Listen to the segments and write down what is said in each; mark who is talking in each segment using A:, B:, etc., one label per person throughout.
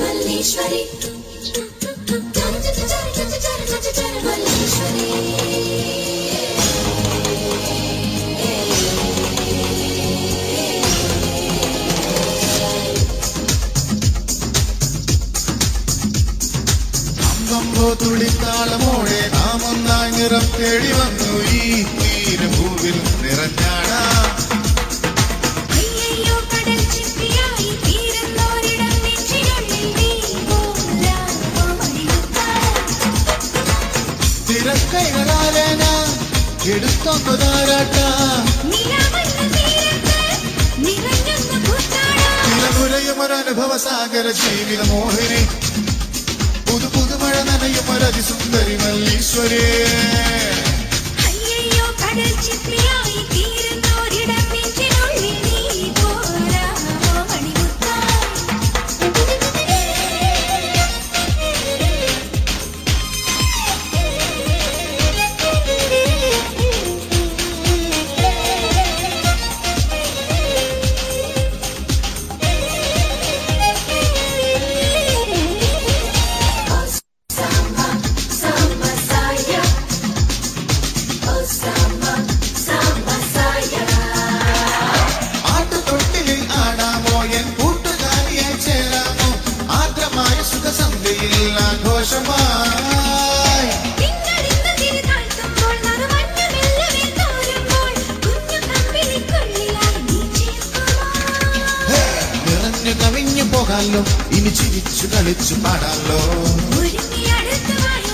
A: మల్లీశ్వరి మల్లీశ్వరి
B: അമ്പമ്പോ തുള്ളിത്താളമോടെ നാം ഒന്നായി നിറം തേടി വന്നു ഈ തീരഭൂവിൽ നിറഞ്ഞാടാ ഞാൻ എടുത്തൊന്നു താരാട്ടാ ഒരനുഭവ സാഗര ജീവിത മോഹിനി പുതു പുതുമഴ നനയും ഒരതിസുന്ദരി മല്ലീശ്വരേ.
A: അയ്യോ കടൽ ചിപ്പിയായി
B: പോകാലോ ഇനി ചിരിച്ചു കളിച്ചു പാടാലോ
A: കരിമിഴിയുടെ അടുത്ത്
B: ഒരു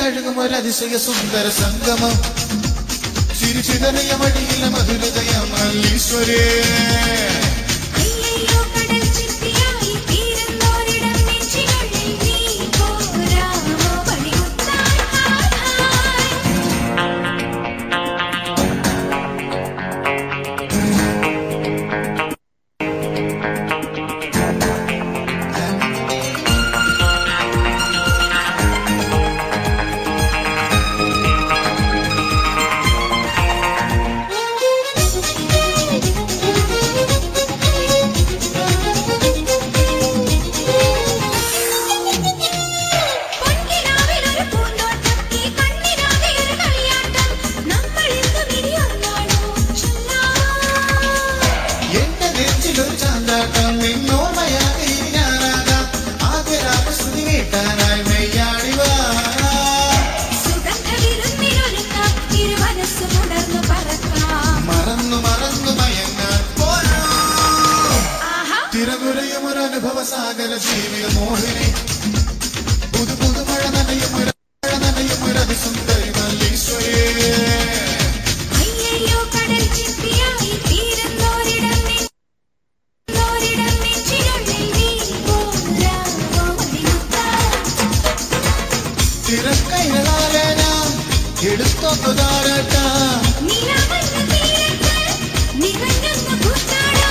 B: തഴുകും ഒരതിശയ സുന്ദര സംഗമം. ചിരിച്ചിതറിയ മടിയിലെ മധുരതയ മല്ലീശ്വരേ. വീട്ടാനായി മെയ്യാടിവാ മറന്നു മറന്നു മയങ്ങാൻ പോരാ.
A: ആഹാ.
B: തിരകുരയും ഒരു അനുഭവ സാഗര ജീവിത മോഹിനി.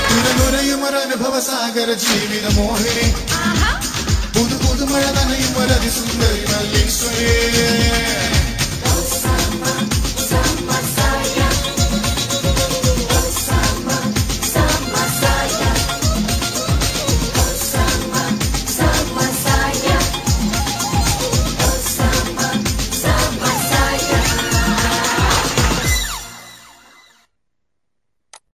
B: തിരകുരയും ഒരു അനുഭവ സാഗര ജീവിത മോഹിനി
A: ആഹാ
B: പുതു പുതുമഴ നനയും ഒരു അതിസുന്ദരി മല്ലീശ്വരേ